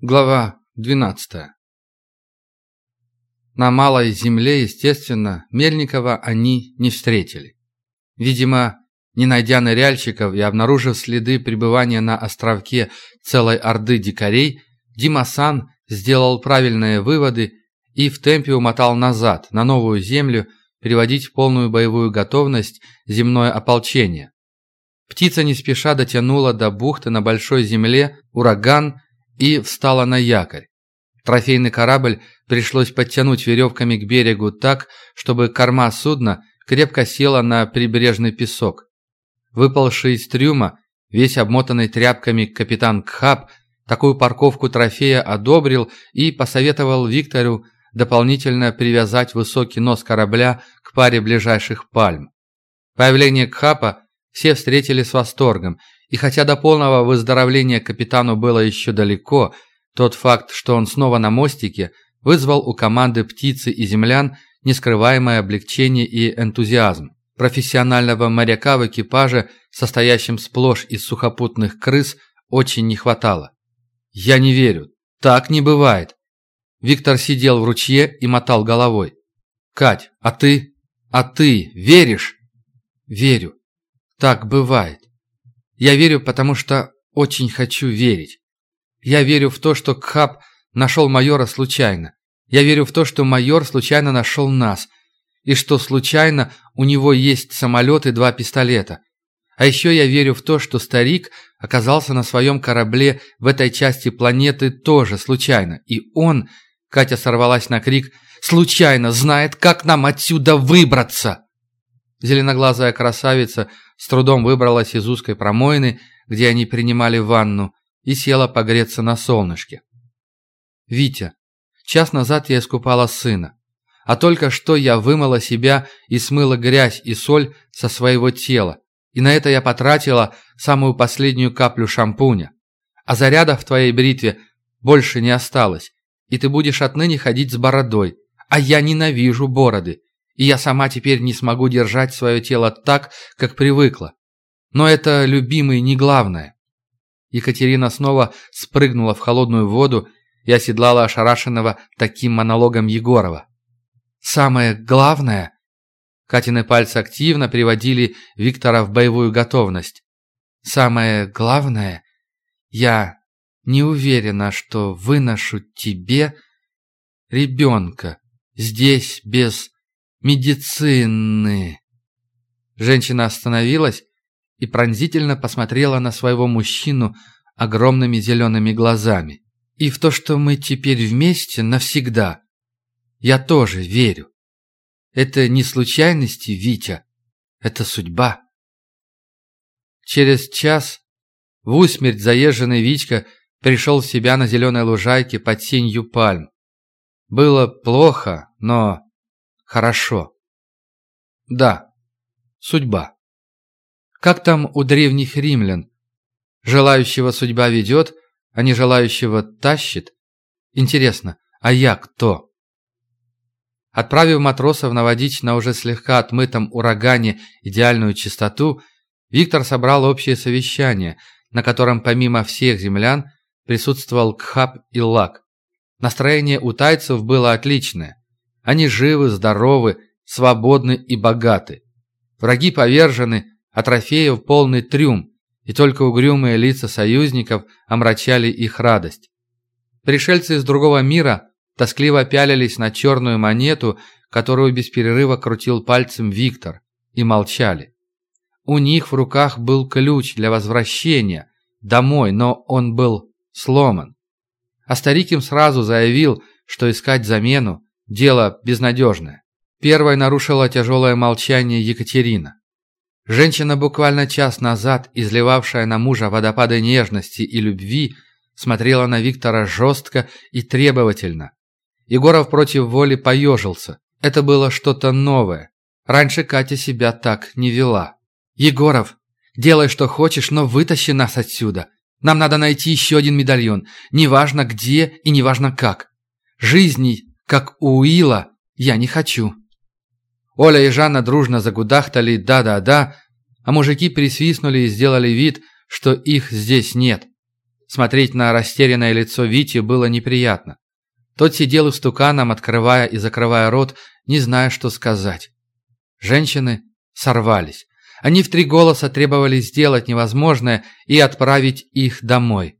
Глава 12. На малой земле, естественно, Мельникова они не встретили. Видимо, не найдя ныряльщиков и обнаружив следы пребывания на островке целой орды дикарей, Димасан сделал правильные выводы и в темпе умотал назад, на новую землю, переводить в полную боевую готовность земное ополчение. Птица не спеша дотянула до бухты на большой земле, ураган – и встала на якорь. Трофейный корабль пришлось подтянуть веревками к берегу так, чтобы корма судна крепко села на прибрежный песок. Выпалший из трюма, весь обмотанный тряпками капитан Кхаб, такую парковку трофея одобрил и посоветовал Виктору дополнительно привязать высокий нос корабля к паре ближайших пальм. Появление Кхапа все встретили с восторгом, и хотя до полного выздоровления капитану было еще далеко, тот факт, что он снова на мостике, вызвал у команды птицы и землян нескрываемое облегчение и энтузиазм. Профессионального моряка в экипаже, состоящем сплошь из сухопутных крыс, очень не хватало. «Я не верю. Так не бывает». Виктор сидел в ручье и мотал головой. «Кать, а ты? А ты веришь?» «Верю. Так бывает. Я верю, потому что очень хочу верить. Я верю в то, что Кхаб нашел майора случайно. Я верю в то, что майор случайно нашел нас. И что случайно у него есть самолет и два пистолета. А еще я верю в то, что старик оказался на своем корабле в этой части планеты тоже случайно. И он, Катя сорвалась на крик, случайно знает, как нам отсюда выбраться. Зеленоглазая красавица с трудом выбралась из узкой промоины, где они принимали ванну, и села погреться на солнышке. «Витя, час назад я искупала сына, а только что я вымыла себя и смыла грязь и соль со своего тела, и на это я потратила самую последнюю каплю шампуня. А заряда в твоей бритве больше не осталось, и ты будешь отныне ходить с бородой, а я ненавижу бороды и я сама теперь не смогу держать свое тело так, как привыкла. Но это, любимый, не главное. Екатерина снова спрыгнула в холодную воду и оседлала ошарашенного таким монологом Егорова. «Самое главное...» Катины пальцы активно приводили Виктора в боевую готовность. «Самое главное... Я не уверена, что выношу тебе ребенка здесь без медицины. Женщина остановилась и пронзительно посмотрела на своего мужчину огромными зелеными глазами. И в то, что мы теперь вместе навсегда, я тоже верю. Это не случайности, Витя, это судьба. Через час в усмерть заезженный Витька пришел в себя на зеленой лужайке под сенью пальм. Было плохо, но хорошо. Да, судьба. Как там у древних римлян? Желающего судьба ведет, а не желающего тащит? Интересно, а я кто? Отправив матросов наводить на уже слегка отмытом урагане идеальную чистоту, Виктор собрал общее совещание, на котором помимо всех землян присутствовал Кхаб и Лак. Настроение у тайцев было отличное. Они живы, здоровы, свободны и богаты. Враги повержены, а трофеев полный трюм, и только угрюмые лица союзников омрачали их радость. Пришельцы из другого мира тоскливо пялились на черную монету, которую без перерыва крутил пальцем Виктор, и молчали. У них в руках был ключ для возвращения домой, но он был сломан. А старик им сразу заявил, что искать замену Дело безнадежное. Первой нарушила тяжелое молчание Екатерина. Женщина, буквально час назад изливавшая на мужа водопады нежности и любви, смотрела на Виктора жестко и требовательно. Егоров против воли поежился. Это было что-то новое. Раньше Катя себя так не вела. «Егоров, делай, что хочешь, но вытащи нас отсюда. Нам надо найти еще один медальон. Неважно где и неважно как. Жизни как у Уила, я не хочу». Оля и Жанна дружно загудахтали «да-да-да», а мужики присвистнули и сделали вид, что их здесь нет. Смотреть на растерянное лицо Вити было неприятно. Тот сидел истуканом, открывая и закрывая рот, не зная, что сказать. Женщины сорвались. Они в три голоса требовали сделать невозможное и отправить их домой.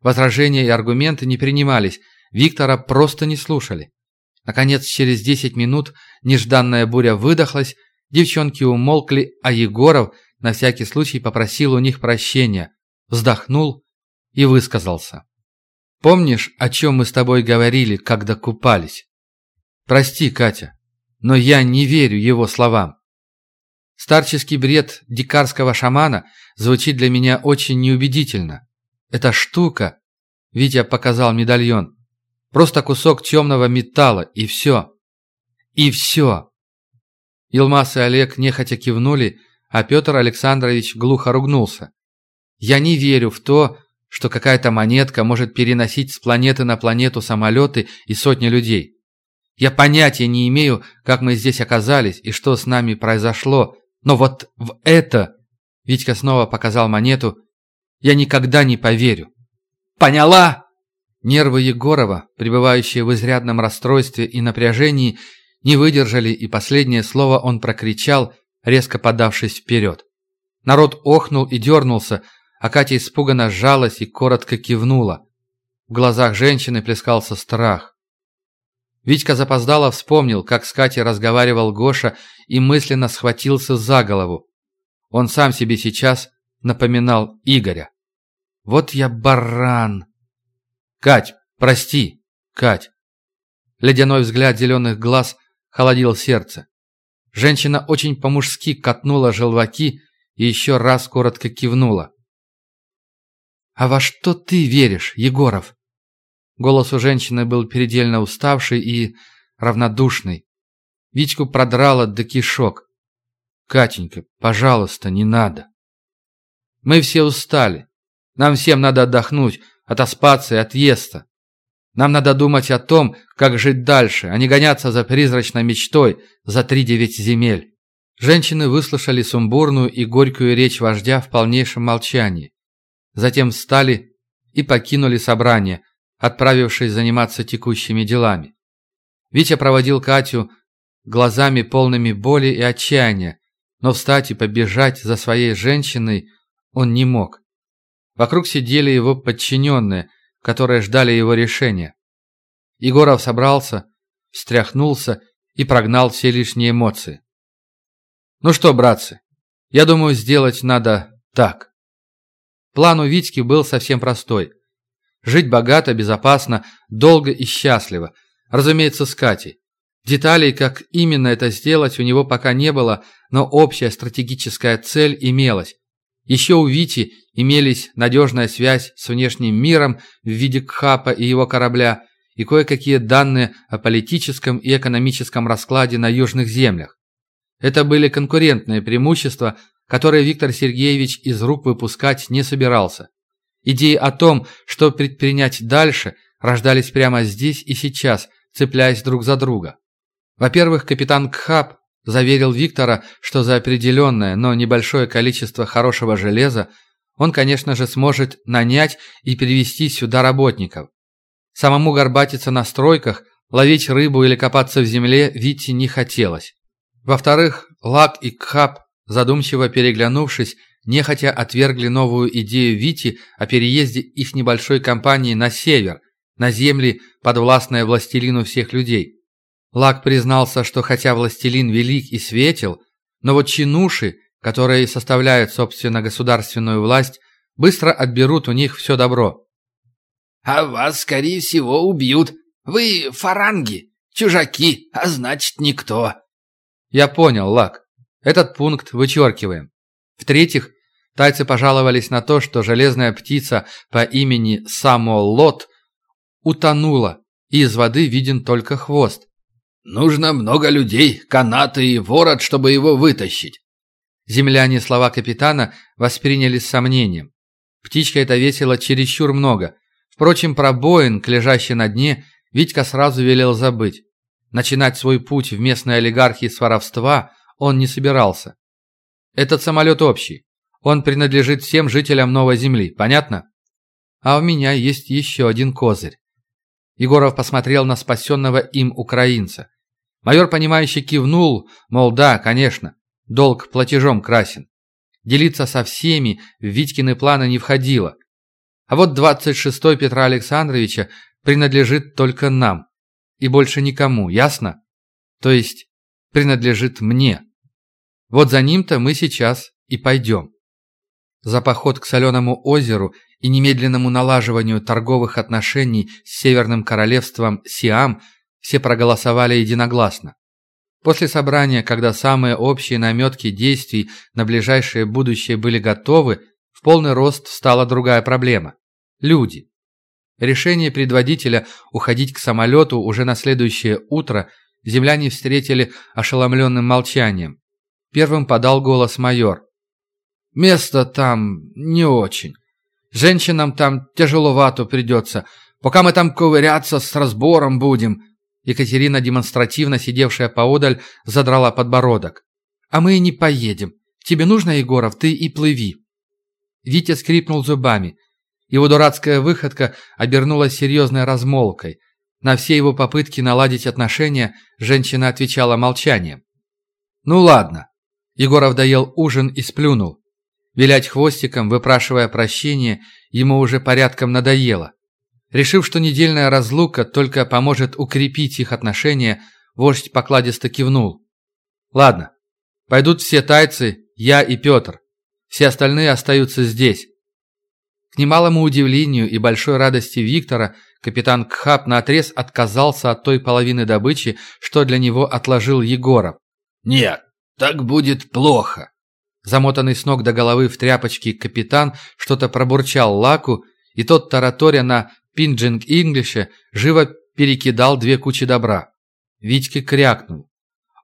Возражения и аргументы не принимались, Виктора просто не слушали. Наконец, через десять минут нежданная буря выдохлась, девчонки умолкли, а Егоров на всякий случай попросил у них прощения, вздохнул и высказался. «Помнишь, о чем мы с тобой говорили, когда купались? Прости, Катя, но я не верю его словам. Старческий бред дикарского шамана звучит для меня очень неубедительно. Эта штука, Витя показал медальон, просто кусок темного металла, и все. И все. Илмас и Олег нехотя кивнули, а Петр Александрович глухо ругнулся. «Я не верю в то, что какая-то монетка может переносить с планеты на планету самолеты и сотни людей. Я понятия не имею, как мы здесь оказались и что с нами произошло, но вот в это, Витька снова показал монету, я никогда не поверю. Поняла? Нервы Егорова, пребывающие в изрядном расстройстве и напряжении, не выдержали, и последнее слово он прокричал, резко подавшись вперед. Народ охнул и дернулся, а Катя испуганно сжалась и коротко кивнула. В глазах женщины плескался страх. Витька запоздало вспомнил, как с Катей разговаривал Гоша и мысленно схватился за голову. Он сам себе сейчас напоминал Игоря. «Вот я баран!» «Кать, прости, Кать!» Ледяной взгляд зеленых глаз холодил сердце. Женщина очень по-мужски катнула желваки и еще раз коротко кивнула. «А во что ты веришь, Егоров?» Голос у женщины был передельно уставший и равнодушный. Витьку продрало до кишок. «Катенька, пожалуйста, не надо». «Мы все устали. Нам всем надо отдохнуть, отоспаться и отъесться. Нам надо думать о том, как жить дальше, а не гоняться за призрачной мечтой за три девять земель». Женщины выслушали сумбурную и горькую речь вождя в полнейшем молчании. Затем встали и покинули собрание, отправившись заниматься текущими делами. Витя проводил Катю глазами полными боли и отчаяния, но встать и побежать за своей женщиной он не мог. Вокруг сидели его подчиненные, которые ждали его решения. Егоров собрался, встряхнулся и прогнал все лишние эмоции. «Ну что, братцы, я думаю, сделать надо так». План у Витьки был совсем простой – Жить богато, безопасно, долго и счастливо. Разумеется, с Катей. Деталей, как именно это сделать, у него пока не было, но общая стратегическая цель имелась. Еще у Вити имелись надежная связь с внешним миром в виде Кхапа и его корабля и кое-какие данные о политическом и экономическом раскладе на южных землях. Это были конкурентные преимущества, которые Виктор Сергеевич из рук выпускать не собирался. Идеи о том, что предпринять дальше, рождались прямо здесь и сейчас, цепляясь друг за друга. Во-первых, капитан Кхаб заверил Виктора, что за определенное, но небольшое количество хорошего железа он, конечно же, сможет нанять и перевести сюда работников. Самому горбатиться на стройках, ловить рыбу или копаться в земле Вите не хотелось. Во-вторых, Лак и Кхаб, задумчиво переглянувшись, нехотя отвергли новую идею Вити о переезде их небольшой компании на север, на земли, подвластные властелину всех людей. Лак признался, что хотя властелин велик и светел, но вот чинуши, которые составляют, собственно, государственную власть, быстро отберут у них все добро. «А вас, скорее всего, убьют. Вы фаранги, чужаки, а значит, никто». «Я понял, Лак. Этот пункт вычеркиваем. В-третьих, тайцы пожаловались на то, что железная птица по имени Самолот утонула, и из воды виден только хвост. «Нужно много людей, канаты и ворот, чтобы его вытащить». Земляне слова капитана восприняли с сомнением. Птичка это весила чересчур много. Впрочем, про Боинг, лежащий на дне, Витька сразу велел забыть. Начинать свой путь в местной олигархии с воровства он не собирался. Этот самолет общий. Он принадлежит всем жителям Новой Земли, понятно? А у меня есть еще один козырь. Егоров посмотрел на спасенного им украинца. Майор, понимающе кивнул, мол, да, конечно, долг платежом красен. Делиться со всеми в Витькины планы не входило. А вот 26-й Петра Александровича принадлежит только нам. И больше никому, ясно? То есть принадлежит мне. Вот за ним-то мы сейчас и пойдем. За поход к Соленому озеру и немедленному налаживанию торговых отношений с Северным Королевством Сиам все проголосовали единогласно. После собрания, когда самые общие наметки действий на ближайшее будущее были готовы, в полный рост встала другая проблема – люди. Решение предводителя уходить к самолету уже на следующее утро земляне встретили ошеломленным молчанием. Первым подал голос майор. «Место там не очень. Женщинам там тяжеловато придется. Пока мы там ковыряться с разбором будем». Екатерина, демонстративно сидевшая поодаль, задрала подбородок. «А мы и не поедем. Тебе нужно, Егоров, ты и плыви». Витя скрипнул зубами. Его дурацкая выходка обернулась серьезной размолвкой. На все его попытки наладить отношения женщина отвечала молчанием. «Ну ладно». Егоров доел ужин и сплюнул. Вилять хвостиком, выпрашивая прощение, ему уже порядком надоело. Решив, что недельная разлука только поможет укрепить их отношения, вождь покладисто кивнул. «Ладно, пойдут все тайцы, я и Петр. Все остальные остаются здесь». К немалому удивлению и большой радости Виктора, капитан Кхап наотрез отказался от той половины добычи, что для него отложил Егоров. «Нет, так будет плохо», Замотанный с ног до головы в тряпочке капитан что-то пробурчал Лаку, и тот, тараторя на пинджинг-инглише, живо перекидал две кучи добра. Витька крякнул.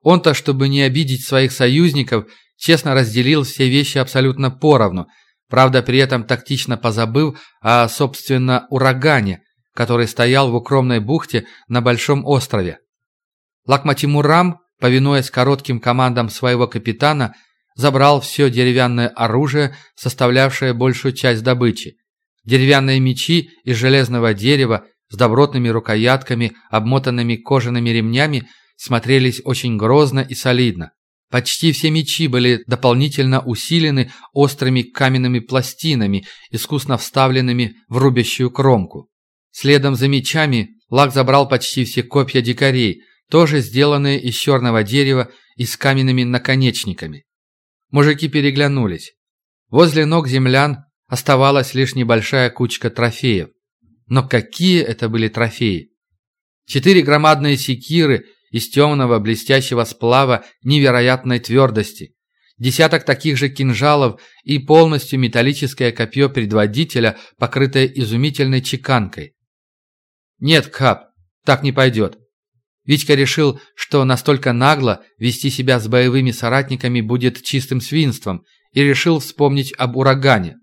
Он-то, чтобы не обидеть своих союзников, честно разделил все вещи абсолютно поровну, правда, при этом тактично позабыв о, собственно, урагане, который стоял в укромной бухте на Большом острове. Лакматимурам, повинуясь коротким командам своего капитана, забрал все деревянное оружие, составлявшее большую часть добычи. Деревянные мечи из железного дерева с добротными рукоятками, обмотанными кожаными ремнями, смотрелись очень грозно и солидно. Почти все мечи были дополнительно усилены острыми каменными пластинами, искусно вставленными в рубящую кромку. Следом за мечами Лак забрал почти все копья дикарей, тоже сделанные из черного дерева и с каменными наконечниками. Мужики переглянулись. Возле ног землян оставалась лишь небольшая кучка трофеев. Но какие это были трофеи? Четыре громадные секиры из темного блестящего сплава невероятной твердости, десяток таких же кинжалов и полностью металлическое копье предводителя, покрытое изумительной чеканкой. «Нет, Кап, так не пойдет. Витька решил, что настолько нагло вести себя с боевыми соратниками будет чистым свинством, и решил вспомнить об урагане.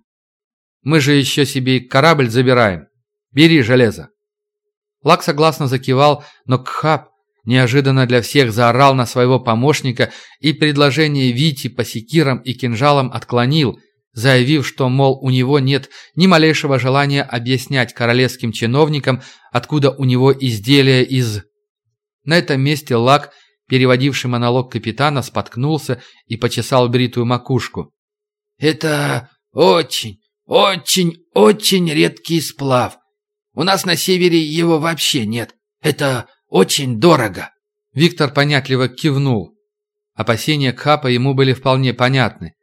«Мы же еще себе корабль забираем. Бери железо». Лак согласно закивал, но Кхаб неожиданно для всех заорал на своего помощника и предложение Вити по секирам и кинжалам отклонил, заявив, что, мол, у него нет ни малейшего желания объяснять королевским чиновникам, откуда у него изделия из на этом месте Лак, переводивший монолог капитана, споткнулся и почесал бритую макушку. «Это очень, очень, очень редкий сплав. У нас на севере его вообще нет. Это очень дорого». Виктор понятливо кивнул. Опасения Кхапа ему были вполне понятны.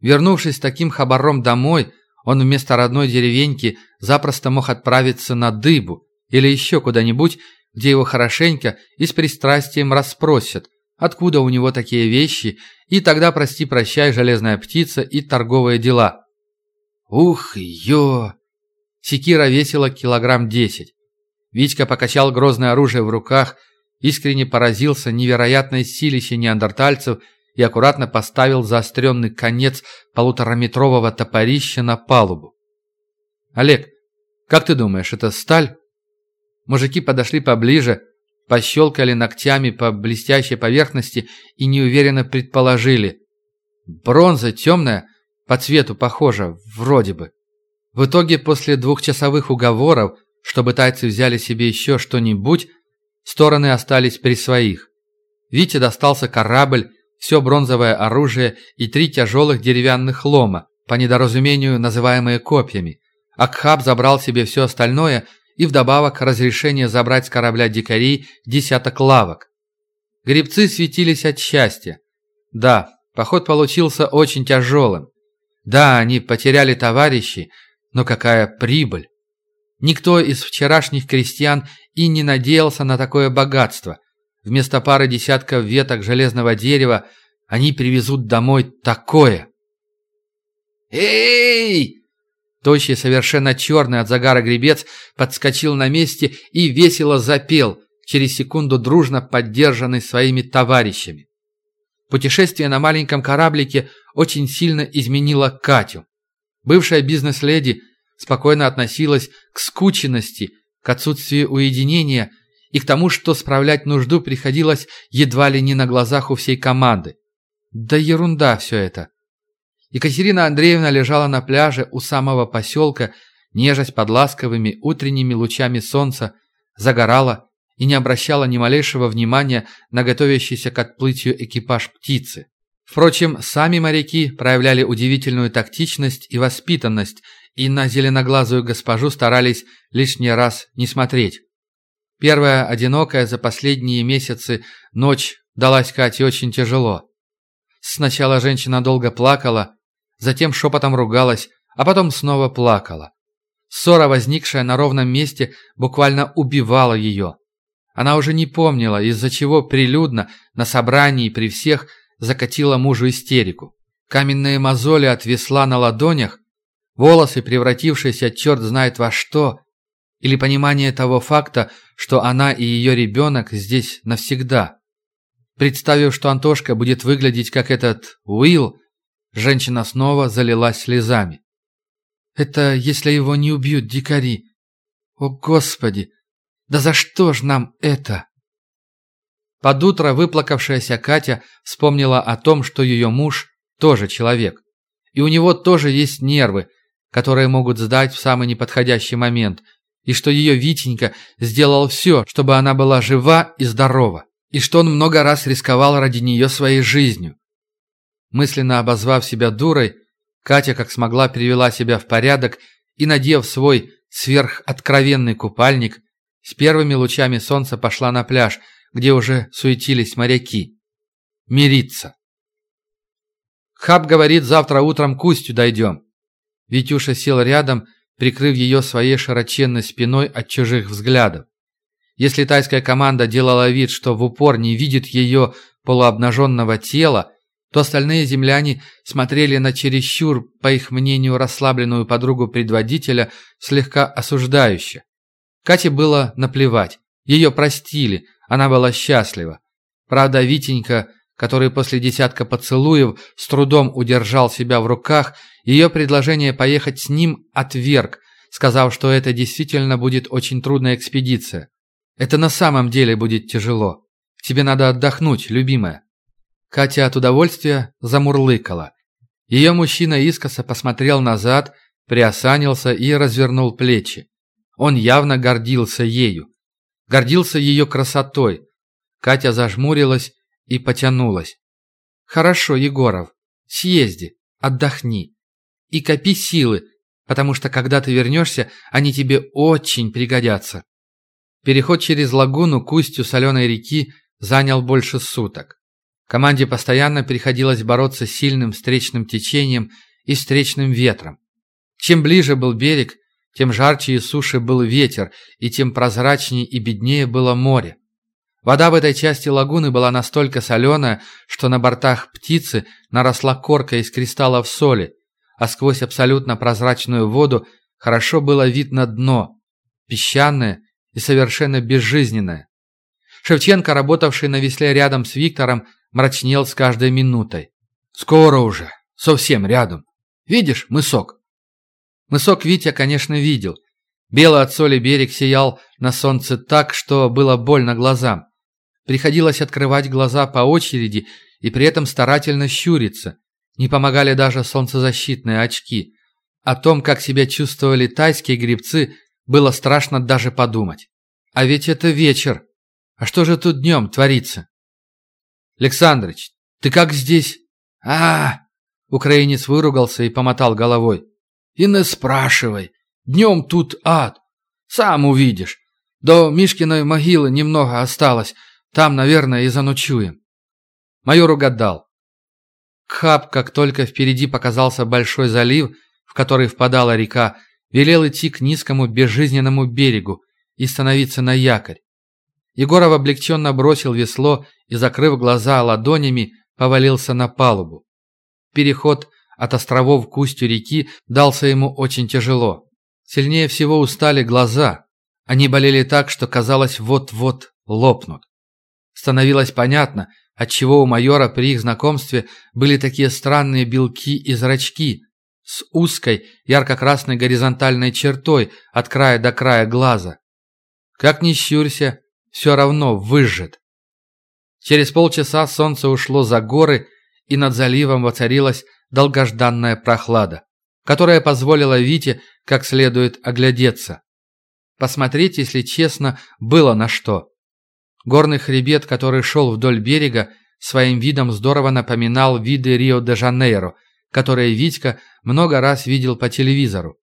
Вернувшись таким хабаром домой, он вместо родной деревеньки запросто мог отправиться на дыбу или еще куда-нибудь, где его хорошенько и с пристрастием расспросят, откуда у него такие вещи, и тогда прости-прощай, железная птица и торговые дела. Ух, ё! Секира весила килограмм десять. Витька покачал грозное оружие в руках, искренне поразился невероятной силище неандертальцев и аккуратно поставил заостренный конец полутораметрового топорища на палубу. «Олег, как ты думаешь, это сталь?» Мужики подошли поближе, пощелкали ногтями по блестящей поверхности и неуверенно предположили. Бронза темная, по цвету похожа, вроде бы. В итоге, после двухчасовых уговоров, чтобы тайцы взяли себе еще что-нибудь, стороны остались при своих. Вите достался корабль, все бронзовое оружие и три тяжелых деревянных лома, по недоразумению называемые копьями. Акхаб забрал себе все остальное и вдобавок разрешение забрать с корабля дикарей десяток лавок. Гребцы светились от счастья. Да, поход получился очень тяжелым. Да, они потеряли товарищей, но какая прибыль! Никто из вчерашних крестьян и не надеялся на такое богатство. Вместо пары десятков веток железного дерева они привезут домой такое. «Эй!» Тощий, совершенно черный от загара гребец подскочил на месте и весело запел, через секунду дружно поддержанный своими товарищами. Путешествие на маленьком кораблике очень сильно изменило Катю. Бывшая бизнес-леди спокойно относилась к скученности, к отсутствию уединения и к тому, что справлять нужду приходилось едва ли не на глазах у всей команды. Да ерунда все это. Екатерина Андреевна лежала на пляже у самого поселка, нежась под ласковыми утренними лучами солнца, загорала и не обращала ни малейшего внимания на готовящийся к отплытию экипаж птицы. Впрочем, сами моряки проявляли удивительную тактичность и воспитанность и на зеленоглазую госпожу старались лишний раз не смотреть. Первая одинокая за последние месяцы ночь далась Кате очень тяжело. Сначала женщина долго плакала, затем шепотом ругалась, а потом снова плакала. Ссора, возникшая на ровном месте, буквально убивала ее. Она уже не помнила, из-за чего прилюдно, на собрании при всех, закатила мужу истерику. Каменные мозоли от весла на ладонях, волосы, превратившиеся черт знает во что, или понимание того факта, что она и ее ребенок здесь навсегда. Представив, что Антошка будет выглядеть как этот Уилл, Женщина снова залилась слезами. «Это если его не убьют дикари. О, Господи! Да за что ж нам это?» Под утро выплакавшаяся Катя вспомнила о том, что ее муж тоже человек. И у него тоже есть нервы, которые могут сдать в самый неподходящий момент, и что ее Витенька сделал все, чтобы она была жива и здорова, и что он много раз рисковал ради нее своей жизнью. Мысленно обозвав себя дурой, Катя как смогла привела себя в порядок и, надев свой сверхоткровенный купальник, с первыми лучами солнца пошла на пляж, где уже суетились моряки. Мириться. Хаб говорит, завтра утром к устью дойдем. Витюша сел рядом, прикрыв ее своей широченной спиной от чужих взглядов. Если тайская команда делала вид, что в упор не видит ее полуобнаженного тела, то остальные земляне смотрели на чересчур, по их мнению, расслабленную подругу предводителя слегка осуждающе. Кате было наплевать. Ее простили, она была счастлива. Правда, Витенька, который после десятка поцелуев с трудом удержал себя в руках, ее предложение поехать с ним отверг, сказав, что это действительно будет очень трудная экспедиция. Это на самом деле будет тяжело. Тебе надо отдохнуть, любимая. Катя от удовольствия замурлыкала. Ее мужчина искоса посмотрел назад, приосанился и развернул плечи. Он явно гордился ею. Гордился ее красотой. Катя зажмурилась и потянулась. «Хорошо, Егоров, съезди, отдохни. И копи силы, потому что когда ты вернешься, они тебе очень пригодятся». Переход через лагуну к устью соленой реки занял больше суток. Команде постоянно приходилось бороться с сильным встречным течением и встречным ветром. Чем ближе был берег, тем жарче и суше был ветер, и тем прозрачнее и беднее было море. Вода в этой части лагуны была настолько соленая, что на бортах птицы наросла корка из кристаллов соли, а сквозь абсолютно прозрачную воду хорошо было видно дно, песчаное и совершенно безжизненное. Шевченко, работавший на весле рядом с Виктором, мрачнел с каждой минутой. «Скоро уже. Совсем рядом. Видишь, мысок?» Мысок Витя, конечно, видел. Белый от соли берег сиял на солнце так, что было больно глазам. Приходилось открывать глаза по очереди и при этом старательно щуриться. Не помогали даже солнцезащитные очки. О том, как себя чувствовали тайские грибцы, было страшно даже подумать. А ведь это вечер. А что же тут днем творится? Александрыч, ты как здесь? А, Украинец выругался и помотал головой. И не спрашивай. Днем тут ад. Сам увидишь. До Мишкиной могилы немного осталось. Там, наверное, и заночуем. Майор угадал. Кхаб, как только впереди показался большой залив, в который впадала река, велел идти к низкому безжизненному берегу и становиться на якорь. Егоров облегченно бросил весло и, закрыв глаза ладонями, повалился на палубу. Переход от островов к устью реки дался ему очень тяжело. Сильнее всего устали глаза. Они болели так, что казалось вот-вот лопнут. Становилось понятно, отчего у майора при их знакомстве были такие странные белки и зрачки с узкой ярко-красной горизонтальной чертой от края до края глаза. Как ни щурься, все равно выжжет. Через полчаса солнце ушло за горы, и над заливом воцарилась долгожданная прохлада, которая позволила Вите как следует оглядеться. Посмотреть, если честно, было на что. Горный хребет, который шел вдоль берега, своим видом здорово напоминал виды Рио-де-Жанейро, которые Витька много раз видел по телевизору.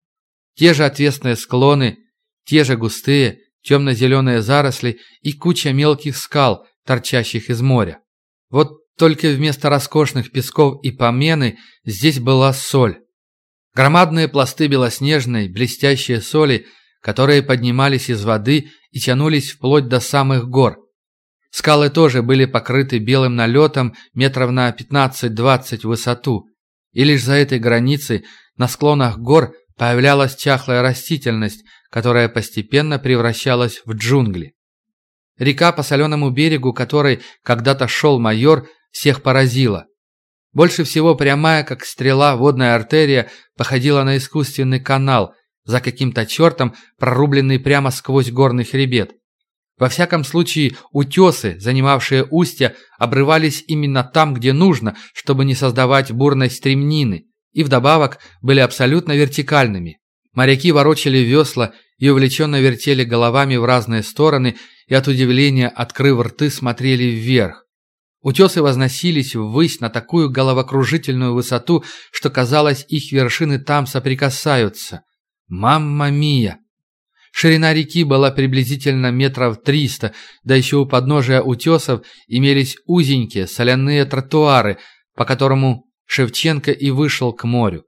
Те же отвесные склоны, те же густые, темно-зеленые заросли и куча мелких скал, торчащих из моря. Вот только вместо роскошных песков и помены здесь была соль. Громадные пласты белоснежной, блестящей соли, которые поднимались из воды и тянулись вплоть до самых гор. Скалы тоже были покрыты белым налетом метров на 15-20 в высоту, и лишь за этой границей на склонах гор появлялась чахлая растительность, которая постепенно превращалась в джунгли. Река, по соленому берегу которой когда-то шел майор, всех поразила. Больше всего прямая, как стрела, водная артерия походила на искусственный канал, за каким-то чертом прорубленный прямо сквозь горный хребет. Во всяком случае, утесы, занимавшие устья, обрывались именно там, где нужно, чтобы не создавать бурной стремнины, и вдобавок были абсолютно вертикальными. Моряки ворочали весла и увлеченно вертели головами в разные стороны и от удивления, открыв рты, смотрели вверх. Утесы возносились ввысь на такую головокружительную высоту, что казалось, их вершины там соприкасаются. Мамма мия! Ширина реки была приблизительно метров триста, да еще у подножия утесов имелись узенькие соляные тротуары, по которому Шевченко и вышел к морю.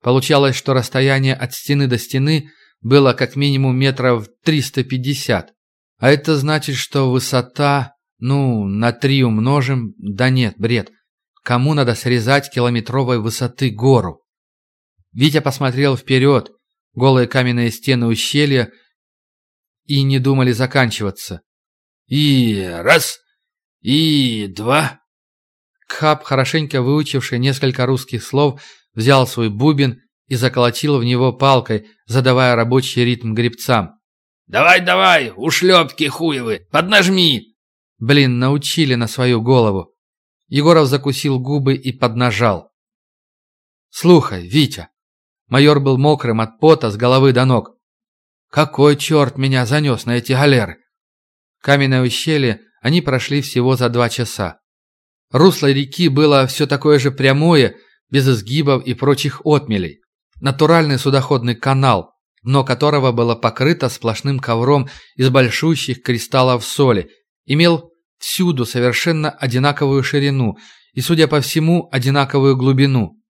Получалось, что расстояние от стены до стены было как минимум метров 350. А это значит, что высота ну, на три умножим... Да нет, бред. Кому надо срезать километровой высоты гору? Витя посмотрел вперед. Голые каменные стены ущелья и не думали заканчиваться. И раз, и два. Кхаб, хорошенько выучивший несколько русских слов, взял свой бубен и заколотил в него палкой, задавая рабочий ритм гребцам. «Давай, давай, ушлепки хуевы, поднажми!» Блин, научили на свою голову. Егоров закусил губы и поднажал. «Слухай, Витя!» Майор был мокрым от пота с головы до ног. «Какой черт меня занес на эти галеры?» Каменное ущелье они прошли всего за два часа. Русло реки было все такое же прямое, без изгибов и прочих отмелей. Натуральный судоходный канал, дно которого было покрыто сплошным ковром из большущих кристаллов соли, имел всюду совершенно одинаковую ширину и, судя по всему, одинаковую глубину.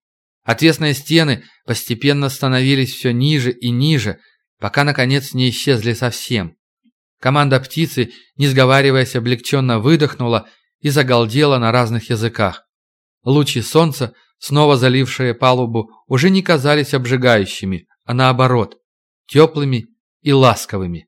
Отвесные стены постепенно становились все ниже и ниже, пока, наконец, не исчезли совсем. Команда птицы, не сговариваясь, облегченно выдохнула и загалдела на разных языках. Лучи солнца, снова залившие палубу, уже не казались обжигающими, а наоборот, теплыми и ласковыми.